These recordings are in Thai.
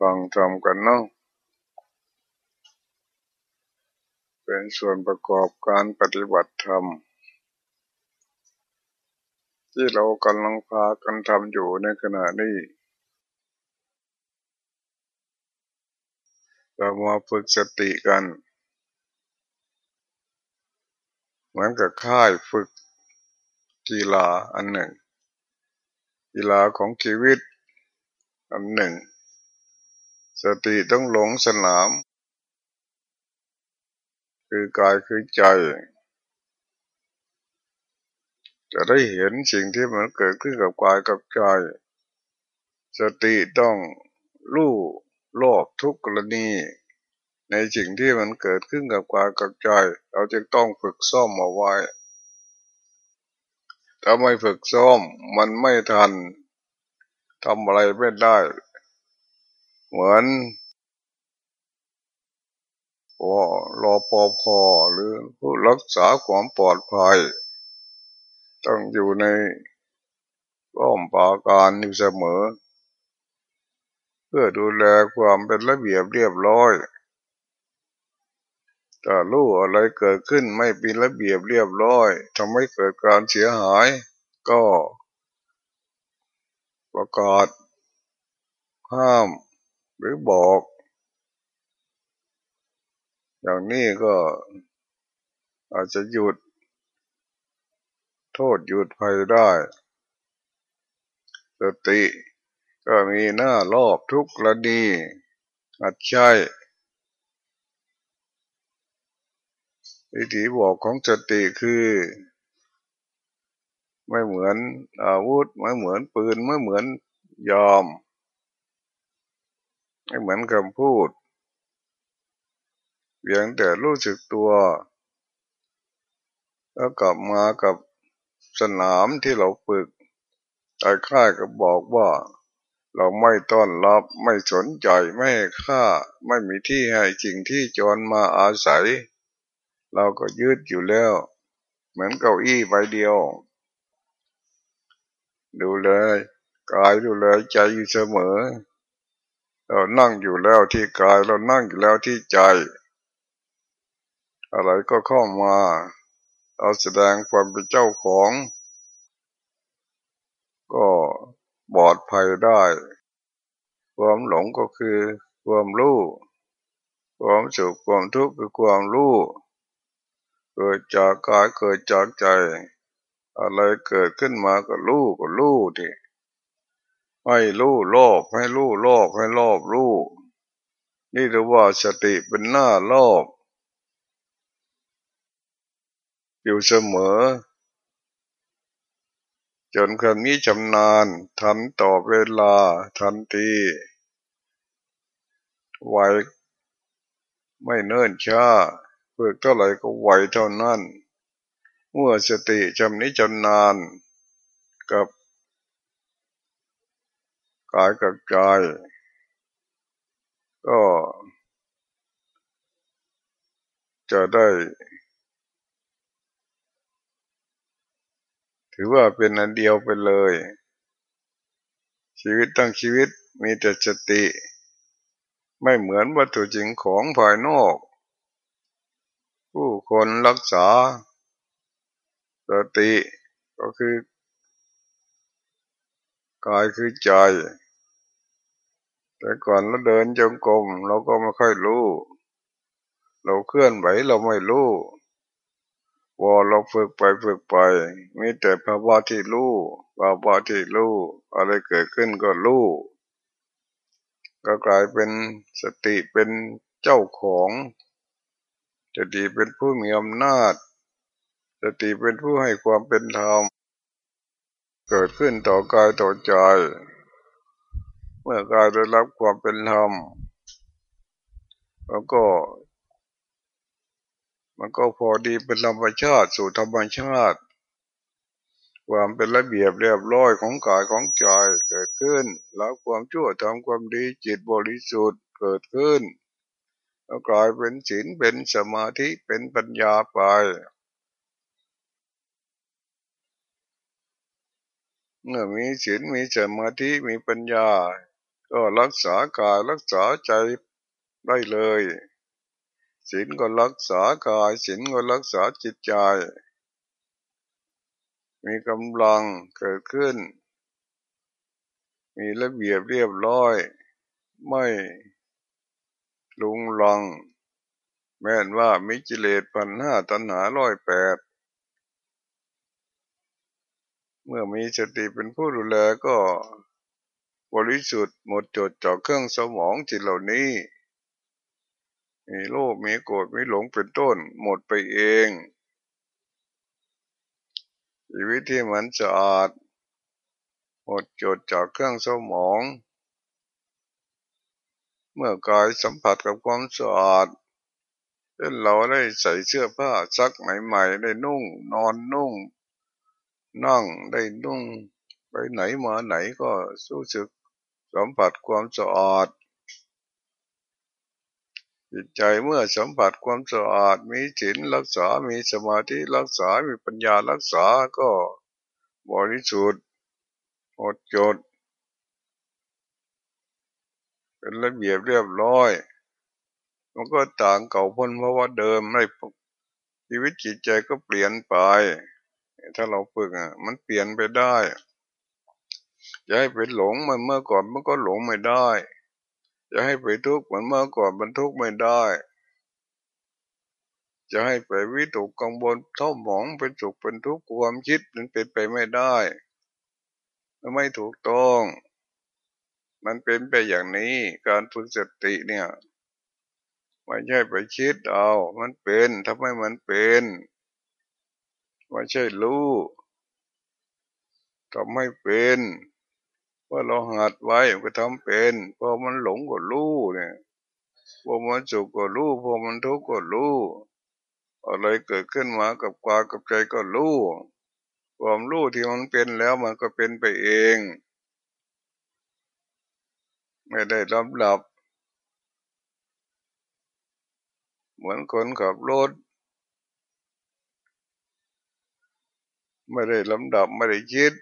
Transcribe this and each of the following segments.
ฟังทำกันเนาะเป็นส่วนประกอบการปฏิบัติธรรม ที่เรากำลังพากันทำอยู่ในขณะนี้ เรามาฝึกสติกัน เหมือนกับค่ายฝึกกีฬาอันหนึ่ง กีฬาของชีวิตอันหนึ่ง สติต้องหลงสนาม คือกายคือใจ จะได้เห็นสิ่งที่มันเกิดขึ้นกับกายกับใจ สติต้องรู้โลกทุกกรณี ในสิ่งที่มันเกิดขึ้นกับกายกับใจ เราจะต้องฝึกซ้อมเอาไว้ถ้าไม่ฝึกซ้อมมันไม่ทันทำอะไรไม่ได้ เหมือนพอรอปอพอหรือผู้รักษาความปลอดภัย ต้องอยู่ในร่อมปาการอยู่เสมอ เพื่อดูแลความเป็นระเบียบเรียบร้อยถ้ารู้อะไรเกิดขึ้นไม่เป็นระเบียบเรียบร้อยทำให้เกิดการเสียหาย ก็ประกาศห้าม หรือบอก อย่างนี้ก็อาจจะหยุด โทษหยุดภัยได้สติก็มีหน้ารอบทุกระดีอัดใช่วิธีบอกของสติคือ ไม่เหมือนอาวุธ ไม่เหมือนปืน ไม่เหมือนยอม ไม่เหมือนคำพูดเพียงแต่รู้สึกตัว แล้วกลับมากับสนามที่เราฝึกไอ้ค่ายก็บอกว่า เราไม่ต้อนรับไม่สนใจไม่ให้ค่า ไม่มีที่ให้จริงที่จรมาอาศัย เราก็ยืดอยู่แล้ว เหมือนเก้าอี้ใบเดียว ดูเลยกายดูเลยใจอยู่เสมอ เรานั่งอยู่แล้วที่กายเรานั่งอยู่แล้วที่ใจ อะไรก็เข้ามาเราแสดงความเป็นเจ้าของ ก็บอดภัยได้ ความหลงก็คือความรู้ความสุขความทุกข์คือความรู้เกิดจากกายเกิดจากใจ อะไรเกิดขึ้นมาก็รู้ก็รู้ดิ ให้รู้โลภให้รู้โลภให้โลภรู้นี่เรียกว่าสติเป็นหน้าโลภอยู่เสมอ จนคนนี้ชำนาญทันต่อเวลาทันทีไวไม่เนิ่นช้าเพื่อเท่าไหร่ก็ไวเท่านั้น เมื่อสติจำนี้จำนานกับ กายกับใจ ก็ จะได้ ถือว่าเป็นอันเดียวไปเลย ชีวิตตั้งชีวิตมีแต่สติ ไม่เหมือนวัตถุจริงของภายนอก ผู้คนรักษาสติก็คือกายคือใจ แต่ก่อนเราเดินจงกรมเราก็ไม่ค่อยรู้ เราเคลื่อนไหวเราไม่รู้พอเราฝึกไปฝึกไปมีแต่ภาวะที่รู้ภาวะที่รู้อะไรเกิดขึ้นก็รู้ก็กลายเป็นสติเป็นเจ้าของสติเป็นผู้มีอำนาจสติเป็นผู้ให้ความเป็นธรรมเกิดขึ้นต่อกายต่อใจ เมื่อกายได้รับความเป็นธรรมแล้วก็ มันก็พอดีเป็นธรรมชาติสู่ธรรมชาติ ความเป็นระเบียบเรียบร้อยของกายของใจเกิดขึ้น แล้วความชั่วทำความดีจิตบริสุทธิ์เกิดขึ้น แล้วกลายเป็นศีลเป็นสมาธิเป็นปัญญาไปเมื่อมีศีลมีสมาธิมีปัญญา ก็รักษากายรักษาใจได้เลยศีลก็รักษากายศีลก็รักษาจิตใจ มีกำลังเกิดขึ้น มีระเบียบเรียบร้อย ไม่ลุงลัง แม้นว่ามิจิเลตพันห้าตัณหาร้อยแปด เมื่อมีสติเป็นผู้ดูแลก็ บริสุทธิ์หมดจดจากเครื่องสมองจิตเหล่านี้ มีโลภมีโกรธมีหลงเป็นต้น หมดไปเองชีวิตที่มันสะอาด หมดจดจากเครื่องสมอง เมื่อกายสัมผัสกับความสะอาดเช่นเราได้ใส่เสื้อผ้าซักใหม่ๆ ได้นุ่ง นอนนุ่ง นั่งได้นุ่ง ไปไหนมาไหนก็สู้สึก สัมผัสความสะอาดจิตใจเมื่อสัมผัสความสะอาดมีศีลรักษา มีสมาธิรักษา มีปัญญารักษาก็บริสุทธิ์หมดจด เป็นระเบียบเรียบร้อย มันก็ต่างเก่าพ้นเพราะว่าเดิมไม่ชีวิตจิตใจก็เปลี่ยนไป ถ้าเราฝึกอะ มันเปลี่ยนไปได้ จะให้ไปหลงมันเมื่อก่อนมันก็หลงไม่ได้จะให้ไปทุกข์เหมือนเมื่อก่อนมันทุกข์ไม่ได้ จะให้ไปวิตกกังวลเท่าหมองเป็นสุขเป็นทุกข์ความคิดมันเป็นไปไม่ได้มันไม่ถูกต้อง มันเป็นไปอย่างนี้การฝึกสติเนี่ยไม่ใช่ไปคิดเอา มันเป็นทำไมมันเป็นไม่ใช่รู้ทำไม่เป็น ว่าเราหัดไว้ก็ทำเป็นพอมันหลงก็รู้เนี่ยพอมันสุขก็รู้พอมันทุกข์ก็รู้อะไรเกิดขึ้นมากับกวากับใจก็รู้ความรู้ที่มันเป็นแล้วมันก็เป็นไปเอง ไม่ได้ลำดับ เหมือนคนขับรถไม่ได้ลำดับไม่ได้คิด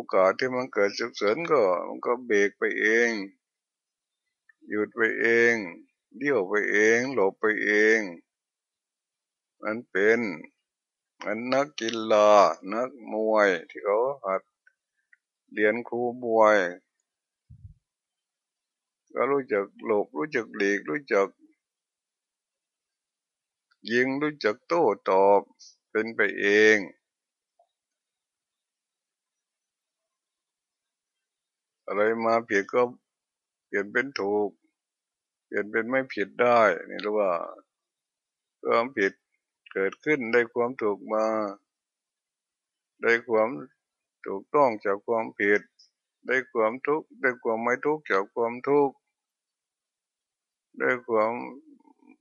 อกาสที่มันเกิดฉุกเฉินก็มันก็เบรกไปเอง หยุดไปเองเดี่ยวไปเอง หลบไปเอง มันเป็นมันนักกีฬานักมวยที่เขาหัดเรียนครูมวย ก็รู้จักหลบรู้จักหลีกรู้จัก ยิงรู้จักโต้ตอบเป็นไปเอง อะไรมาผิดก็เปลี่ยนเป็นถูก เปลี่ยนเป็นไม่ผิดได้นี่รู้ว่าความผิดเกิดขึ้นได้ความถูกมา ได้ความถูกต้องจากความผิด ได้ความทุกข์ได้ความไม่ทุกข์จากความทุกข์ได้ความ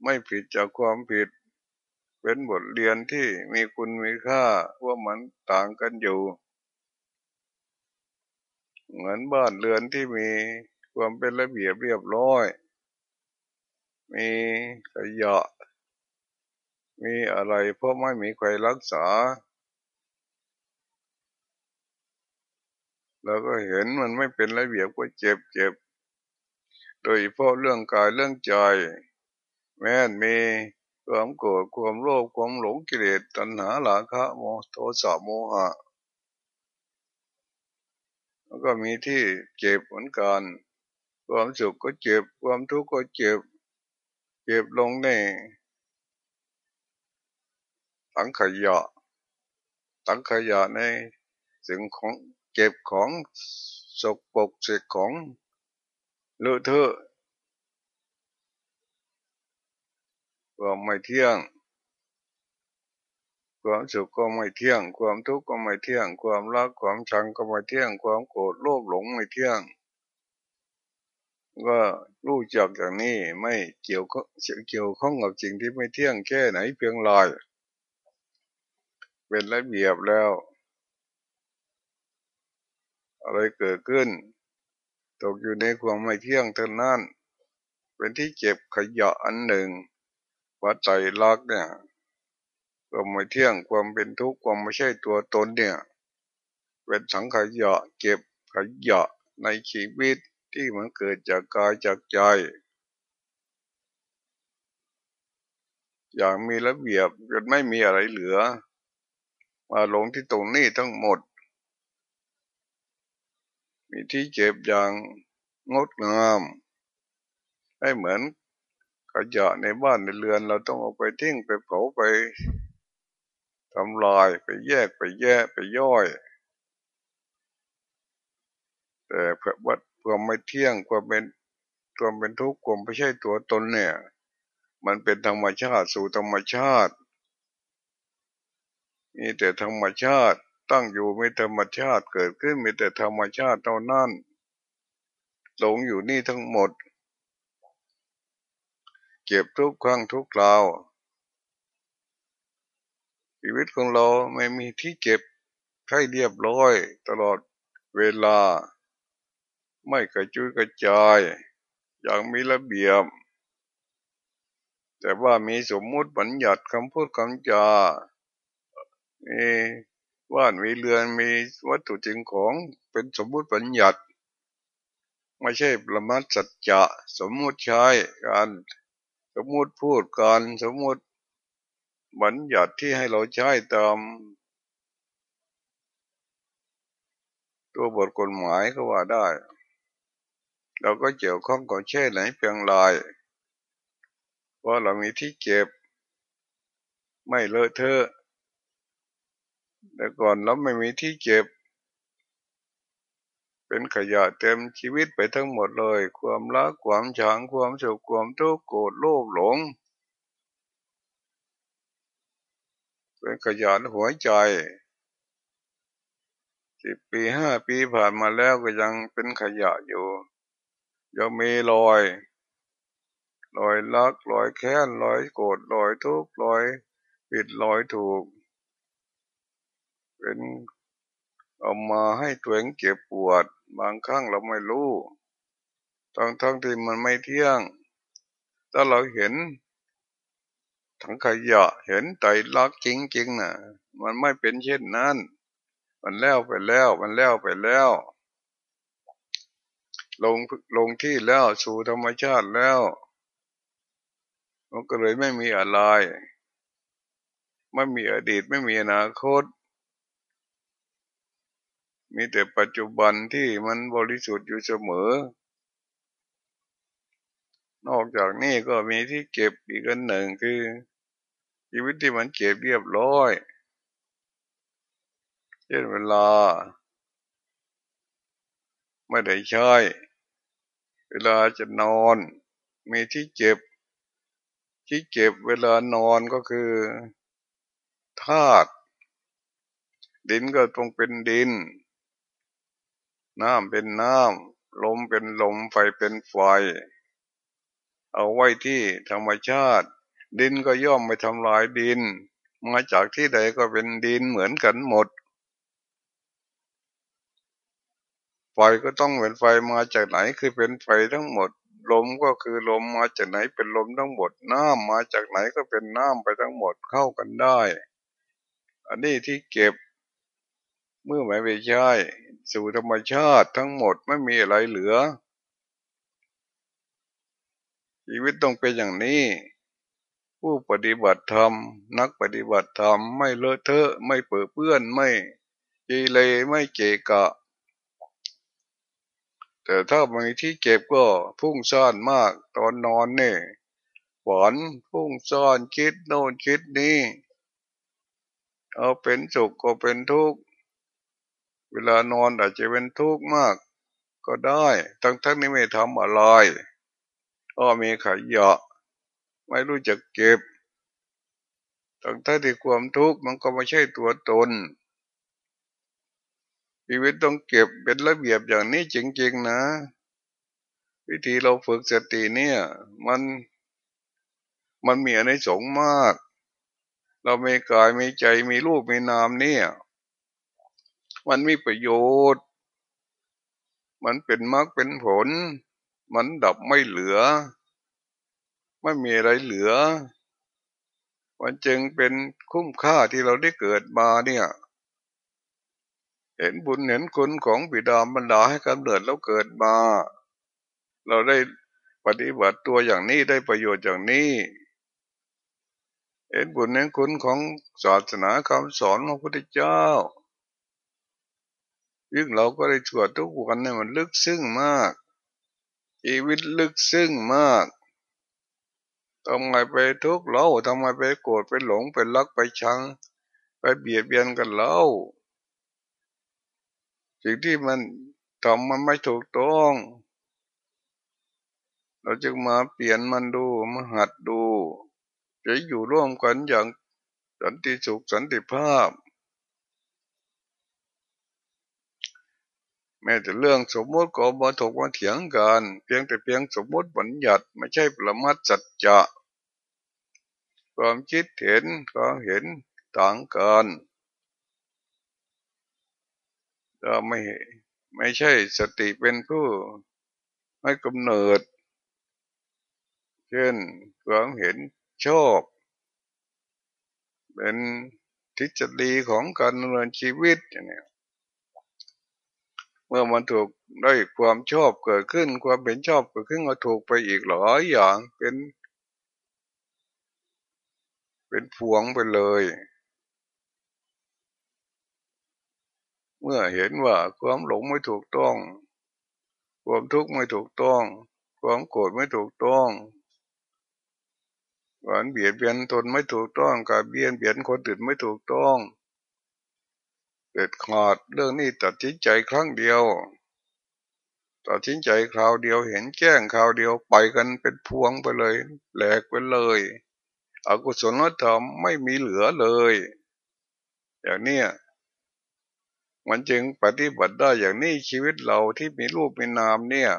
ไม่ผิดจากความผิด เป็นบทเรียนที่มีคุณมีค่าว่ามันต่างกันอยู่ เหมือนบ้านเรือนที่มีความเป็นระเบียบเรียบร้อย มีขยะ มีอะไรเพราะไม่มีใครรักษา แล้วก็เห็นมันไม่เป็นระเบียบก็เจ็บเจ็บ โดยเฉพาะเรื่องกายเรื่องใจ แม้นมีความโกรธความโลภความหลงกิเลสตัณหาหลาคะโมโทสะโมหะ แล้วก็มีที่เจ็บเหมือนกัน ความสุขก็เจ็บ ความทุกข์ก็เจ็บ เจ็บลงในตังขยะตังขยะในสิ่งของเจ็บของสกปรกเศษของเลอะเทอะความไม่เที่ยง ความสุขก็ไม่เที่ยง ความทุกข์ก็ไม่เที่ยง ความรักความชังก็ไม่เที่ยง ความโกรธโลภหลงไม่เที่ยง ก็รู้จักอย่างนี้ไม่เกี่ยวก็เกี่ยวข้องกับสิ่งที่ไม่เที่ยงแค่ไหนเพียงลอยเป็นระเบียบแล้ว อะไรเกิดขึ้น ตกอยู่ในความไม่เที่ยงเท่านั้น เป็นที่เก็บขยะอันหนึ่งวัดใจรักเนี่ย ความไม่เที่ยงความเป็นทุกข์ความไม่ใช่ตัวตนเนี่ย เป็นสังขยะเก็บขยะในชีวิตที่มันเกิดจากกายจากใจ อย่างมีระเบียบจนไม่มีอะไรเหลือ มาลงที่ตรงนี้ทั้งหมด มีที่เก็บอย่างงดงามให้เหมือนขยะในบ้านในเรือนเราต้องเอาไปทิ้งไปเผาไป ทำลายไปแยกไปแยะไปย่อย แต่เพื่อวัดความไม่เที่ยงความเป็นความเป็นทุกข์ความไม่ใช่ตัวตนเนี่ย มันเป็นธรรมชาติสู่ธรรมชาติมีแต่ธรรมชาติตั้งอยู่มีธรรมชาติเกิดขึ้นมีแต่ธรรมชาติเท่านั้นหลงอยู่นี่ทั้งหมด เก็บทุกครั้งทุกคราว ชีวิตของเราไม่มีที่เก็บให้เรียบร้อย ตลอดเวลา ไม่กระจุยกระจาย อย่างมีระเบียบ แต่ว่ามีสมมุติบัญญัติคำพูดคำจา มีว่านมีเรือนมีวัตถุจริงของเป็นสมมุติบัญญัติไม่ใช่ประมาทสัจจะสมมุติใช้การสมมุติพูดการสมมุติ บัญญัติที่ให้เราใช้ตามตัวบทกฎหมายก็ว่าได้ เราก็เกี่ยวข้องกับเช่นไหนเพียงไรเพราะเรามีที่เก็บ ไม่เลอะเทอะ แต่ก่อนเราไม่มีที่เก็บ เป็นขยะเต็มชีวิตไปทั้งหมดเลย ความรักความชังความสุขความทุกข์โกรธโลภหลง เป็นขยันหัวใจสิบปีห้าปีผ่านมาแล้วก็ยังเป็นขยะอยู่ ยังมีรอยรอยลักรอยแค้นรอยโกรธรอยทุกข์รอยผิดรอยถูก เป็นเอามาให้ตัวเองเก็บปวด บางครั้งเราไม่รู้ทั้งทั้งที่มันไม่เที่ยง ถ้าเราเห็น ถังขยะเห็นไตลักจริงๆนะมันไม่เป็นเช่นนั้น มันแล้วไปแล้ว มันแล้วไปแล้ว ลงลงที่แล้วสู่ธรรมชาติแล้วมันก็เลยไม่มีอะไรไม่มีอดีตไม่มีอนาคต มีแต่ปัจจุบันที่มันบริสุทธิ์อยู่เสมอ นอกจากนี้ก็มีที่เก็บอีกอันหนึ่งคือ ชีวิตที่มันเก็บเรียบร้อยเช่นเวลา ไม่ได้ใช้ เวลาจะนอน มีที่เก็บ ที่เก็บเวลานอนก็คือธาตุดินก็ต้องเป็นดิน น้ำเป็นน้ำลมเป็นลมไฟเป็นไฟ เอาไว้ที่ธรรมชาติ ดินก็ย่อมไปทำลายดิน มาจากที่ใดก็เป็นดินเหมือนกันหมดไฟก็ต้องเป็นไฟมาจากไหนคือเป็นไฟทั้งหมด ลมก็คือลมมาจากไหนเป็นลมทั้งหมด น้ำมาจากไหนก็เป็นน้ำไปทั้งหมดเข้ากันได้ อันนี้ที่เก็บเมื่อไม่ไปใช้สู่ธรรมชาติทั้งหมดไม่มีอะไรเหลือชีวิตต้องเป็นอย่างนี้ ผู้ปฏิบัติธรรม นักปฏิบัติธรรมไม่เลอะเทอะ ไม่เปื้อเปื้อนไม่กีเลไม่เกะกะ แต่ถ้ามีที่เก็บก็พุ่งซ่านมากตอนนอนเนี่ยฝันพุ่งซ่านคิดโน่นคิดนี้เอาเป็นสุขก็เป็นทุกข์เวลานอนอาจจะเป็นทุกข์มาก ก็ได้ ทั้งทั้งนี้ไม่ทำอะไรก็มีขยะ ไม่รู้จักเก็บตั้งแต่ที่ความทุกข์มันก็ไม่ใช่ตัวตน ชีวิตต้องเก็บเป็นระเบียบอย่างนี้จริงๆนะ วิธีเราฝึกสติเนี่ย มันมันมีอะไรสงมาก เราไมีกายไมีใจมีรูปมีนามเนี่ย มันมีประโยชน์ มันเป็นมรรคเป็นผล มันดับไม่เหลือ ไม่มีอะไรเหลือ มันจึงเป็นคุ้มค่าที่เราได้เกิดมาเนี่ย เห็นบุญเห็นคุณของบิดามารดาให้กำเนิดแล้วเกิดมา เราได้ปฏิบัติตัวอย่างนี้ได้ประโยชน์อย่างนี้เห็นบุญเห็นคุณของศาสนาคำสอนของพระพุทธเจ้ายิ่งเราก็ได้สวดทุกวันเนี่ยมันลึกซึ้งมากชีวิตลึกซึ้งมาก ทำไมไปทุกข์เราทำไมไปโกรธไปหลงไปรักไปชัง ไปเบียดเบียนกันเล่าสิ่งที่มันทำมันไม่ถูกต้อง เราจึงมาเปลี่ยนมันดูมาหัดดู จะอยู่ร่วมกันอย่างสันติสุขสันติภาพ แม้แต่เรื่องสมมติก็มาถกมาเถียงกัน เพียงแต่เพียงสมมติบัญญัติไม่ใช่ประมัดจัดจะ ความคิดเห็นความเห็นต่างกันเราไม่ไม่ใช่สติเป็นผู้ให้กำเนิด เช่นความเห็นชอบเป็นทฤษฎีของการดำเนินชีวิตเนี่ยเมื่อมันถูกได้ความชอบเกิดขึ้น ความเป็นชอบเกิดขึ้นก็ถูกไปอีกหลายอย่างเป็น เป็นพวงไปเลย เมื่อเห็นว่าความหลงไม่ถูกต้อง ความทุกข์ไม่ถูกต้อง ความโกรธไม่ถูกต้องการเบียดเบียนตนไม่ถูกต้องการเบียนเบียนคนอื่นไม่ถูกต้องเด็ดขาดเรื่องนี้ตัดสินใจครั้งเดียวตัดสินใจคราวเดียวเห็นแจ้งคราวเดียวไปกันเป็นพวงไปเลยแหลกไปเลย อกุศลธรรมไม่มีเหลือเลย อย่างนี้มันจึงปฏิบัติได้อย่างนี้ชีวิตเราที่มีรูปมีนามเนี่ย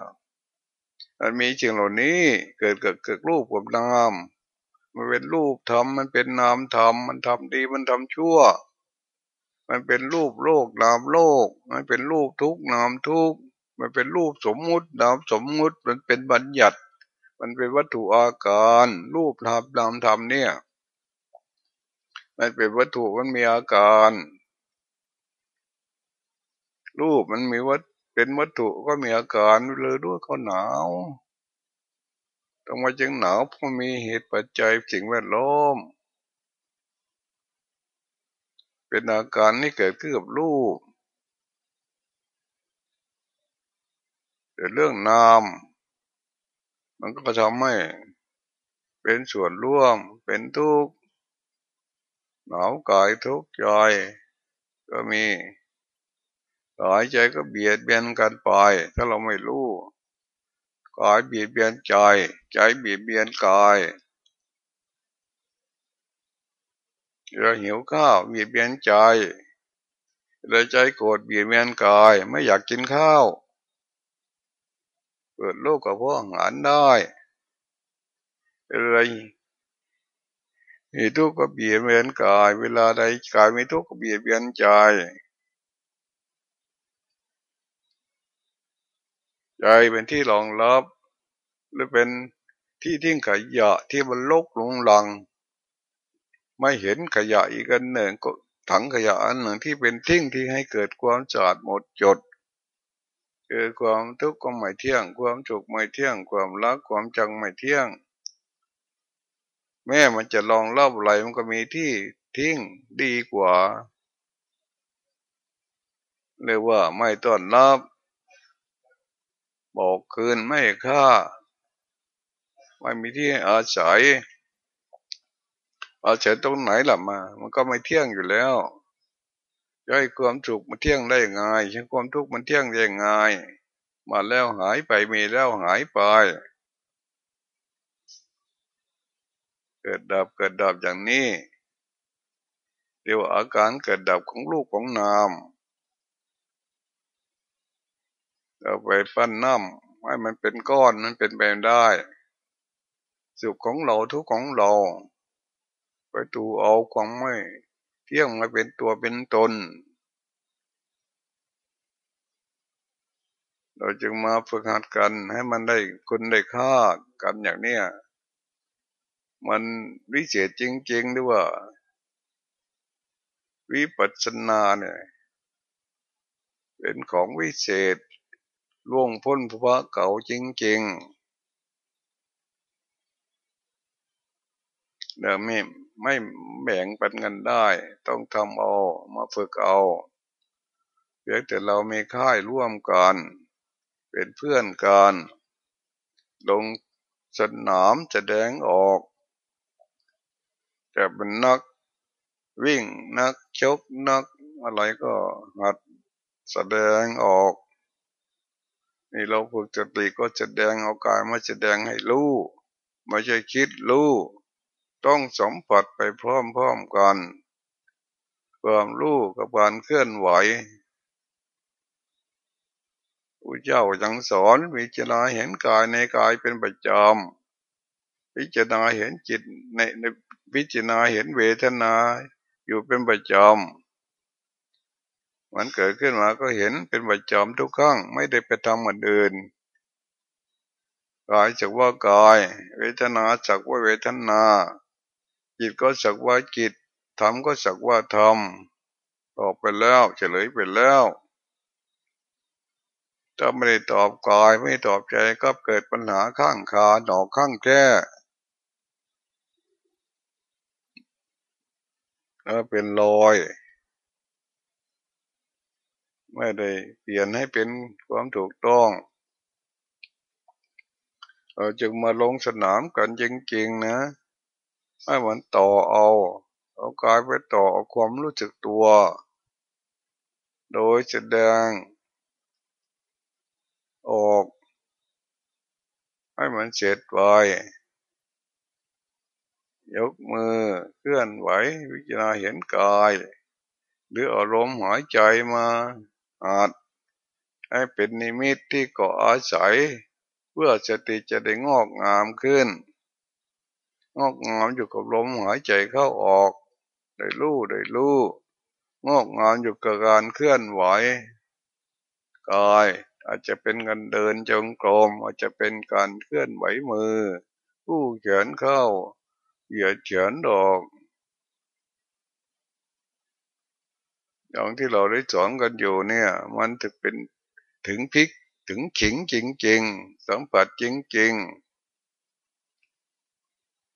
มันมีจริงเหล่านี้เกิดเกิดเกิดรูปกับนาม มันเป็นรูปธรรมมันเป็นนามธรรมมันทำดีมันทำชั่ว มันเป็นรูปโลกนามโลก มันเป็นรูปทุกนามทุกมันเป็นรูปสมมุตินามสมมุติมันเป็นบัญญัติ มันเป็นวัตถุอาการ รูปนามนามธรรมเนี่ย มันเป็นวัตถุมันมีอาการ รูปมันมีวัตเป็นวัตถุก็มีอาการเลยด้วยเขาหนาวทำไมจึงหนาวเพราะมีเหตุปัจจัยสิ่งแวดล้อมเป็นอาการที่เกิดขึ้นกับรูปเรื่องนาม มันก็ทำให้เป็นส่วนร่วมเป็นทุกข์หนาวกายทุกข์ใจก็มีกายใจก็เบียดเบียนกันไป ถ้าเราไม่รู้กายเบียดเบียนใจ ใจเบียดเบียนกายเราหิวข้าวเบียดเบียนใจเราใจโกรธเบียดเบียนกาย ไม่อยากกินข้าว เกิดโรคกับพวกอาหารได้อะไรมีทุกข์ก็เบียดเบียนกาย เวลาใดกายมีทุกข์ก็เบียดเบียนใจ ใจเป็นที่รองรับหรือเป็นที่ทิ้งขยะที่มันลกลงหลัง ไม่เห็นขยะอีกอันหนึ่งก็ถังขยะอันหนึ่งที่เป็นทิ้งที่ให้เกิดความสะอาดหมดจด คือความทุกข์ก็ไม่เที่ยง ความสุขไม่เที่ยง ความรักความจังไม่เที่ยง แม้มันจะลองรอบอะไรมันก็มีที่ทิ้งดีกว่าเรียกว่าไม่ต้อนรับ บอกคืนไม่ฆ่า ไม่มีที่อาศัยอาศัยตรงไหนล่ะมา มันก็ไม่เที่ยงอยู่แล้ว ย่อยความสุขมันเที่ยงได้ไงใช่ความทุกข์มันเที่ยงได้ไงมาแล้วหายไปมีแล้วหายไป เกิดดับเกิดดับอย่างนี้เดี๋ยวอาการเกิดดับของลูกของนามเราไปปั้นน้ำให้มันเป็นก้อนมันเป็นไปได้ สุขของเราทุกของเรา ไปตูเอาของไม่ เที่ยงมาเป็นตัวเป็นตน เราจึงมาฝึกหัดกันให้มันได้คุณได้ค่ากันอย่างเนี้ยมันวิเศษจริงๆด้วยว่า วิปัสสนาเนี่ย เป็นของวิเศษล่วงพ้นภาวะเก่าจริงๆเดี๋ยวไม่ ไม่แบ่งเปันกันได้ ต้องทำเอามาฝึกเอาเพียงแต่เรามีค่ายร่วมกัน เป็นเพื่อนกัน ลงสนามจะแดงออกจะเป็นนักวิ่งนักชกนักอะไรก็หัดแสดงออก นี่เราฝึกสติก็แสดงเอากายมาแสดงให้รู้ไม่ใช่คิดรู้ ต้องสัมผัสไปพร้อมๆกัน ความรู้กับการเคลื่อนไหวผู้เจ้ายังสอนวิจารณาเห็นกายในกายเป็นประจำวิจารณาเห็นจิตในในวิจารณาเห็นเวทนาอยู่เป็นประจำมันเกิดขึ้นมาก็เห็นเป็นประจำทุกครั้งไม่ได้ไปทำเหมือนอื่นกายจักว่ากาย เวทนาจักว่าเวทนา จิตก็จักว่าจิตธรรมก็จักว่าธรรมตอบไปแล้วเฉลยไปแล้วถ้าไม่ได้ตอบกายไม่ตอบใจก็เกิดปัญหาข้างขาหนอกข้างแก้แล้วเป็นรอย ไม่ได้เปลี่ยนให้เป็นความถูกต้องเราจึงมาลงสนามกันจริงๆนะ ให้มันต่อเอาเอากายไปต่อเอาความรู้สึกตัว โดยแสดงออก ให้มันเสร็จไปยกมือเคลื่อนไหววิจารณาเห็นกาย หรืออารมณ์หายใจมาอาจให้เป็นนิมิตที่ก่ออาศัย เพื่อสติจะได้งอกงามขึ้น งอกงามอยู่กับลมหายใจเข้าออก ได้รู้ได้รู้งอกงามอยู่กับการเคลื่อนไหวกายอาจจะเป็นการเดินจงกรมอาจจะเป็นการเคลื่อนไหวมือ ผู้เขียนเข้าเหยียดเขียนดอกอย่างที่เราได้สอนกันอยู่เนี่ย มันถึงเป็นถึงพิกถึงขิงจริงๆสัมผัสจริงๆ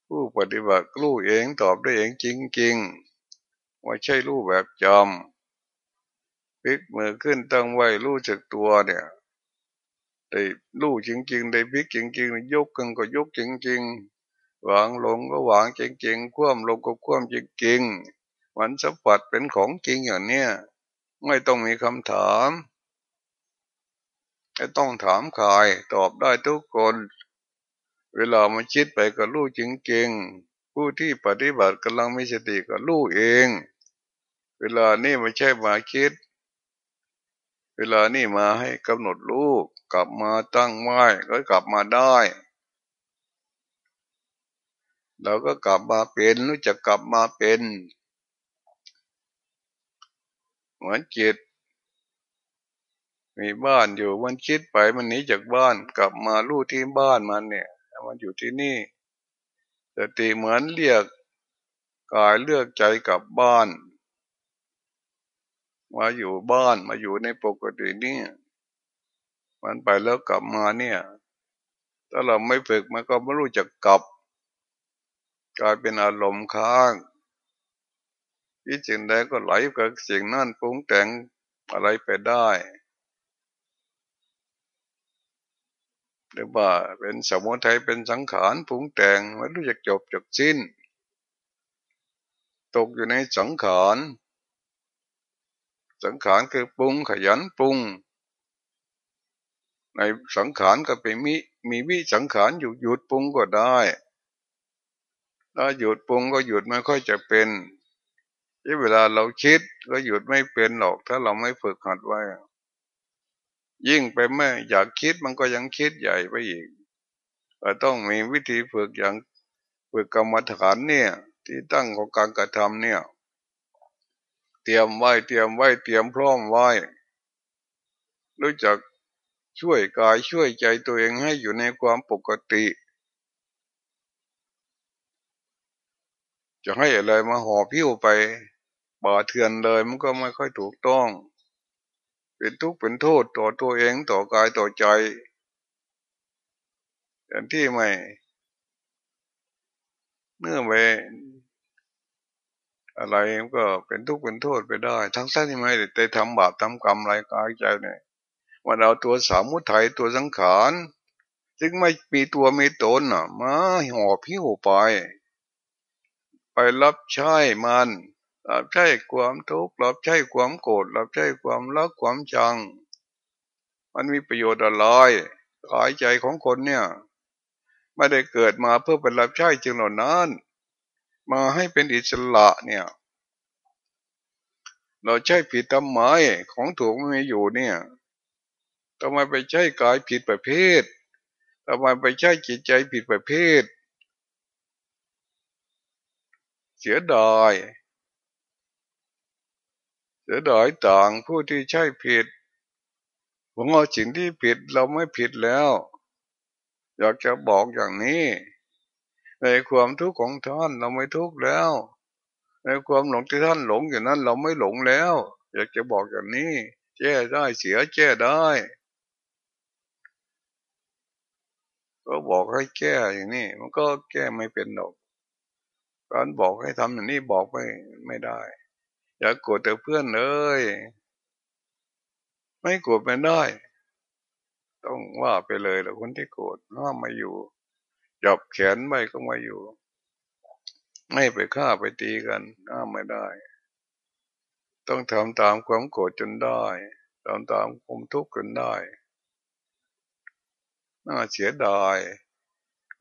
ผู้ปฏิบัติรู้เองตอบได้เองจริงๆไม่ใช่รู้แบบจำพลิกมือขึ้นตั้งไว้รู้จักตัวเนี่ยได้รู้จริงๆได้พลิกจริงๆยกกันก็ยกจริงๆวางลงก็วางจริงๆคว่ำลงก็คว่ำจริงๆมันสัมผัสเป็นของจริงอย่างเนี้ยไม่ต้องมีคำถามไม่ต้องถามใครตอบได้ทุกคน เวลามันคิดไปก็รู้จริงๆ ผู้ที่ปฏิบัติกำลังมีสติก็รู้เอง เวลานี่ไม่ใช่มาคิด เวลานี่มาให้กำหนดรู้กลับมาตั้งไว้ก็กลับมาได้เราก็กลับมาเป็นรู้จักกลับมาเป็นเหมือนจิต มีบ้านอยู่มันคิดไปมันหนีจากบ้านกลับมาลู่ที่บ้านมันเนี่ย มันอยู่ที่นี่สติเหมือนเรียกกายเลือกใจกลับบ้าน มาอยู่บ้านมาอยู่ในปกตินี่มันไปแล้วกลับมาเนี่ย ถ้าเราไม่ฝึกมันก็ไม่รู้จักกลับ กลายเป็นอารมณ์ค้างที่จริงได้ก็ไหลกับสิ่งนั่นปรุงแต่งอะไรไปได้ หรือว่าเป็นสมุทัยเป็นสังขารปรุงแต่งไม่รู้จักจบจบสิ้น ตกอยู่ในสังขารสังขารคือปรุงขยันปรุง ในสังขารก็เป็นมีมีวิสังขารอยู่หยุดปรุงก็ได้ถ้าหยุดปรุงก็หยุดไม่ค่อยจะเป็นที่เวลาเราคิดก็หยุดไม่เป็นหรอก ถ้าเราไม่ฝึกหัดไว้ ยิ่งไปแม่อยากคิดมันก็ยังคิดใหญ่ไปอีกเราต้องมีวิธีฝึกอย่างฝึกกรรมฐานเนี่ย ที่ตั้งของการกระทำเนี่ย เตรียมไว้เตรียมไว้เตรียมพร้อมไว้รู้จักช่วยกายช่วยใจตัวเองให้อยู่ในความปกติ จะให้อะไรมาห่อพิ้วไปบ่าเถื่อนเลยมันก็ไม่ค่อยถูกต้อง เป็นทุกข์เป็นโทษต่อตัวเองต่อกายต่อใจอย่างที่ไม่เมื่อไปอะไรก็เป็นทุกข์เป็นโทษไปได้ ทั้งสั้นที่ไม่ได้ทำบาปทำกรรมอะไรกายใจเนี่ยมันเอาตัวสามุทัยตัวสังขารซึ่งไม่มีตัวมีตนอะ มาหอบพิ้วไป ไปรับใช้มัน รับใช้ความทุกข์รับใช้ความโกรธรับใช้ความรักความชัง มันมีประโยชน์อะไรกายใจของคนเนี่ยไม่ได้เกิดมาเพื่อเป็นรับใช้จึงเหล่านั้น มาให้เป็นอิสระเนี่ย เราใช้ผิดทำไมของถูกไม่อยู่เนี่ยทำไมไปใช้กายผิดประเภททำไมไปใช้จิตใจผิดประเภท เสียดาย เสียดายต่างผู้ที่ใช่ผิดผมว่าสิ่งที่ผิดเราไม่ผิดแล้ว อยากจะบอกอย่างนี้ ในความทุกข์ของท่านเราไม่ทุกข์แล้ว ในความหลงที่ท่านหลงอย่างนั้น เราไม่หลงแล้ว อยากจะบอกอย่างนี้แก้ได้เสียแก้ได้ ก็บอกให้แก้อย่างนี้มันก็แก้ไม่เป็นหรอกการบอกให้ทำอย่างนี้บอกไม่ไม่ได้ อย่ากโกรธแต่เพื่อนเลยไม่โกรธไม่ได้ ต้องว่าไปเลยแล้วคนที่โกรธห้ามาอยู่จับแขนไม่ก็มาอยู่ ไม่ไปฆ่าไปตีกันห้ามไม่ได้ ต้องทำตามความโกรธจนได้ทำตามความทุกข์จนได้ น่าเสียดาย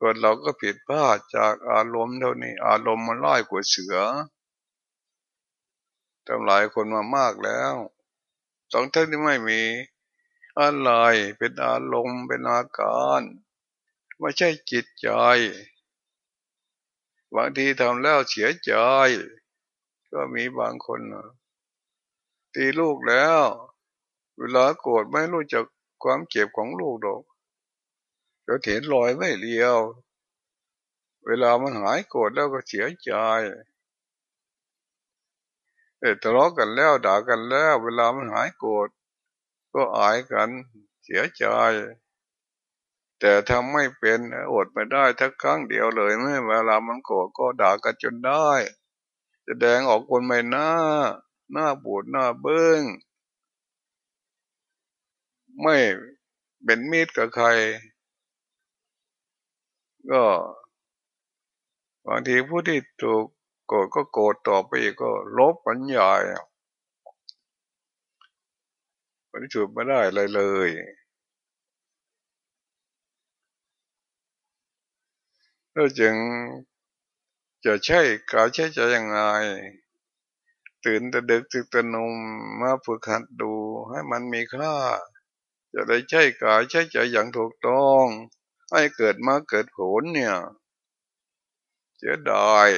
คนเราก็ผิดพลาดจากอารมณ์เท่านี้ อารมณ์มันร้ายกว่าเสือ ทำหลายคนมามากแล้ว สองท่านที่ไม่มีอะไรเป็นอารมณ์เป็นอาการไม่ใช่จิตใจบางทีทำแล้วเสียใจ ก็มีบางคนตีลูกแล้ว เวลาโกรธไม่รู้จักความเจ็บของลูกดอกจะเห็นรอยไม่เลียว เวลามันหายโกรธแล้วก็เสียใจ ทะเลาะกันแล้วด่ากันแล้ว เวลามันหายโกรธก็อายกันเสียใจ แต่ทำไม่เป็นอดไม่ได้ทักครั้งเดียวเลยเมื่อเวลามันโกรธก็ด่ากันจนได้จะแดงออกคนไม่หน้า หน้าบูดหน้าเบิ้งไม่เป็นมีดกับใคร ก็บางทีผู้ที่ถูก โกรธก็โกรธต่อไปอีกก็ลบกันใหญ่มันฉุดไม่ได้เลยเลยเราจึงจะใช้กายใช้ใจยังไง ตื่นแต่เด็กตื่นแต่นมมาฝึกหัดดูให้มันมีค่า จะได้ใช้กายใช้ใจอย่างถูกต้อง ให้เกิดมาเกิดผลเนี่ยเสียดาย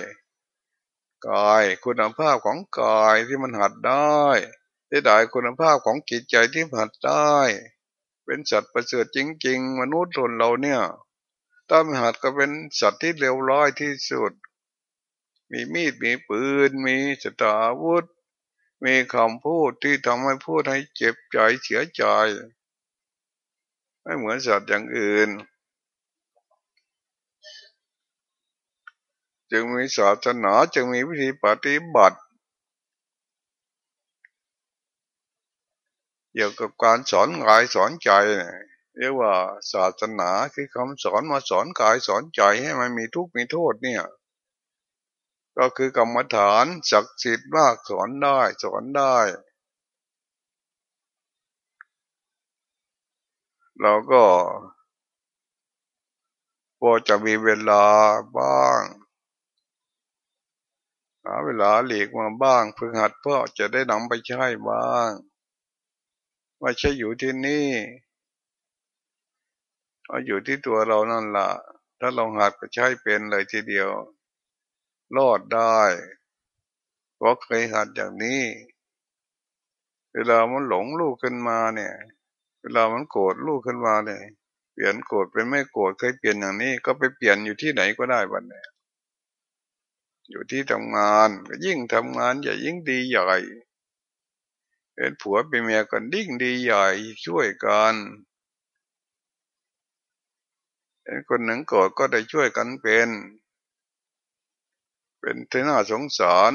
กาย คุณภาพของกายที่มันหัดได้เสียดายคุณภาพของจิตใจที่หัดได้ เป็นสัตว์ประเสริฐจริง ๆ มนุษย์ทนเราเนี่ยถ้าไม่หัดก็เป็นสัตว์ที่เลวร้ายที่สุด มีมีดมีปืน มีสตาวุธ มีคำพูดที่ทำให้พูดให้เจ็บใจเสียใจ ไม่เหมือนสัตว์อย่างอื่น จึงมีศาสนาจึงมีวิธีปฏิบัติ เกี่ยวกับการสอนกายสอนใจเรียกว่าศาสนาคือคำสอนมาสอนกายสอนใจให้มันมีทุกข์มีโทษเนี่ย ก็คือกรรมฐานศักดิ์สิทธิ์มากสอนได้สอนได้ เราก็พอจะมีเวลาบ้าง หาเวลาหลีกมาบ้างพึงหัดเพื่อจะได้นำไปใช้บ้างไม่ใช่อยู่ที่นี่เอาอยู่ที่ตัวเรานั่นละ่ะถ้าเราหัดก็ใช้เป็นเลยทีเดียว รอดได้เพราะเคยหัดอย่างนี้ เวลามันหลงลูกขึ้นมาเนี่ย เวลามันโกรธลูกขึ้นมาเนี่ยเปลี่ยนโกรธเป็นไม่โกรธเคยเปลี่ยนอย่างนี้ ก็ไปเปลี่ยนอยู่ที่ไหนก็ได้บันเนี่ย อยู่ที่ทำงานก็ยิ่งทำงานอย่ายิ่งดีใหญ่เป็นผัวเป็นเมียกันดิ้งดีใหญ่ช่วยกันเป็นคนหนึ่งโกรธก็ได้ช่วยกันเป็น เป็นที่น่าสงสาร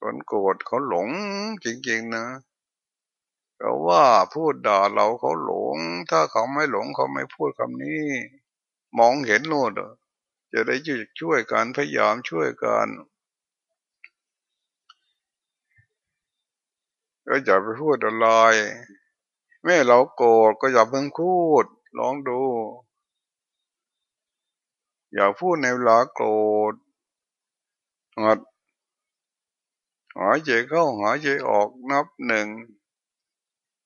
คนโกรธเขาหลงจริงๆนะเขาว่าพูดด่าเราเขาหลง ถ้าเขาไม่หลงเขาไม่พูดคำนี้ มองเห็นโน่น จะได้ช่วยกันพยายามช่วยกันก็อย่าไปพูดอะไรแม่เราโกรธก็อย่าเพิ่งพูดลองดู อย่าพูดในเวลาโกรธหัดหายใจเข้าหายใจออกนับหนึ่ง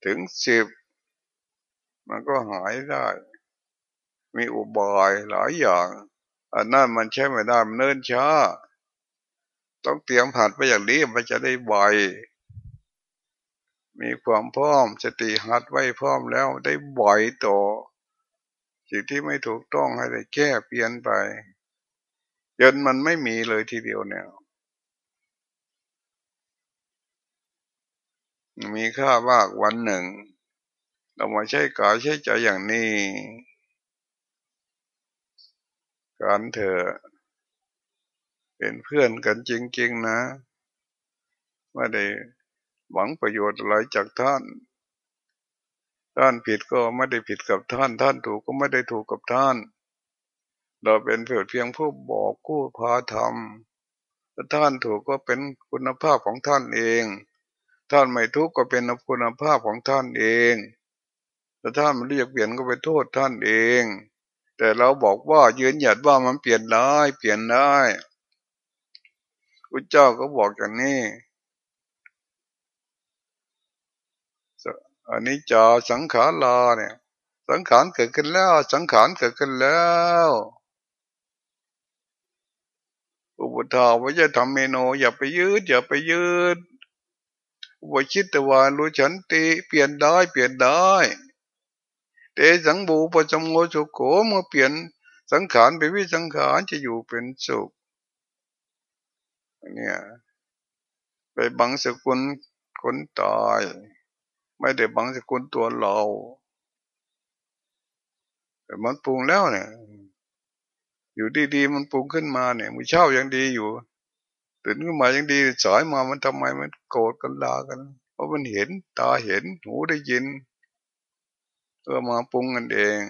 ถึงสิบมันก็หายได้ มีอุบายหลายอย่าง อันนั้นมันใช้ไม่ได้มันเนิ่นช้า ต้องเตรียมผัดไปอย่างนี้มันจะได้ไวมีความพร้อมสติหัดไว้พร้อมแล้วได้บ่อยต่อสิ่งที่ไม่ถูกต้องให้ได้แก้เปลี่ยนไปจนมันไม่มีเลยทีเดียวเนี่ยมีค่ามากวันหนึ่ง เรามาใช้กายใช้ใจอย่างนี้ การเถอะเป็นเพื่อนกันจริง ๆ นะไม่ได้หวังประโยชน์อะไรจากท่าน ท่านผิดก็ไม่ได้ผิดกับท่าน ท่านถูกก็ไม่ได้ถูกกับท่าน เราเป็นเพียงผู้บอกผู้พาทำถ้าท่านถูกก็เป็นคุณภาพของท่านเอง ท่านไม่ทุกข์ก็เป็นคุณภาพของท่านเองถ้าท่านเรียกเปลี่ยนก็ไปโทษท่านเอง แต่เราบอกว่ายืนหยัดว่ามันเปลี่ยนได้เปลี่ยนได้พระเจ้าก็บอกอย่างนี้อันนี้จาสังขารลาเนี่ย สังขารเกิดขึ้นแล้ว สังขารเกิดขึ้นแล้วอุปทาวิจะทำเมโน อย่าไปยืด อย่าไปยืดอุปชิตตวารู้ฉันติ เปลี่ยนได้ เปลี่ยนได้ เตสังบูปจมโงสุโขเมื่อเปลี่ยนสังขารเป็นวิสังขารจะอยู่เป็นสุขเนี่ยไปบังสกุลคนตาย ไม่ได้บังสกุลตัวเราแต่มันปรุงแล้วเนี่ย อยู่ดีๆมันปรุงขึ้นมาเนี่ยมือเช่ายังดีอยู่ตื่นขึ้นมายังดีสายมามันทำไมมันโกรธกันลากัน เพราะมันเห็นตาเห็นหูได้ยิน เพื่อมาปรุงกันเอง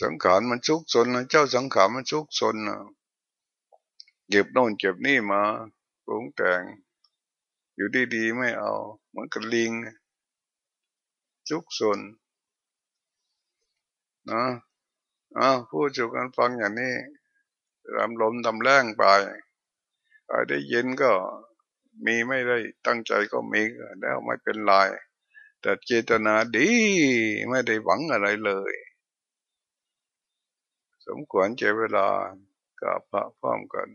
สังขารมันชุกชนนะเจ้าสังขารมันชุกชนนะเก็บโน่นเก็บนี่มาปรุงแต่ง อยู่ดีๆไม่เอาเหมือนกับลิงจุกสนนะอ่าพูดจูกันฟังอย่างนี้รำลมดำแรงไปได้ยินก็มีไม่ได้ตั้งใจก็มีแล้วไม่เป็นไร แต่เจตนาดีไม่ได้หวังอะไรเลย สมควรเจเวลากับพระพร้อมกัน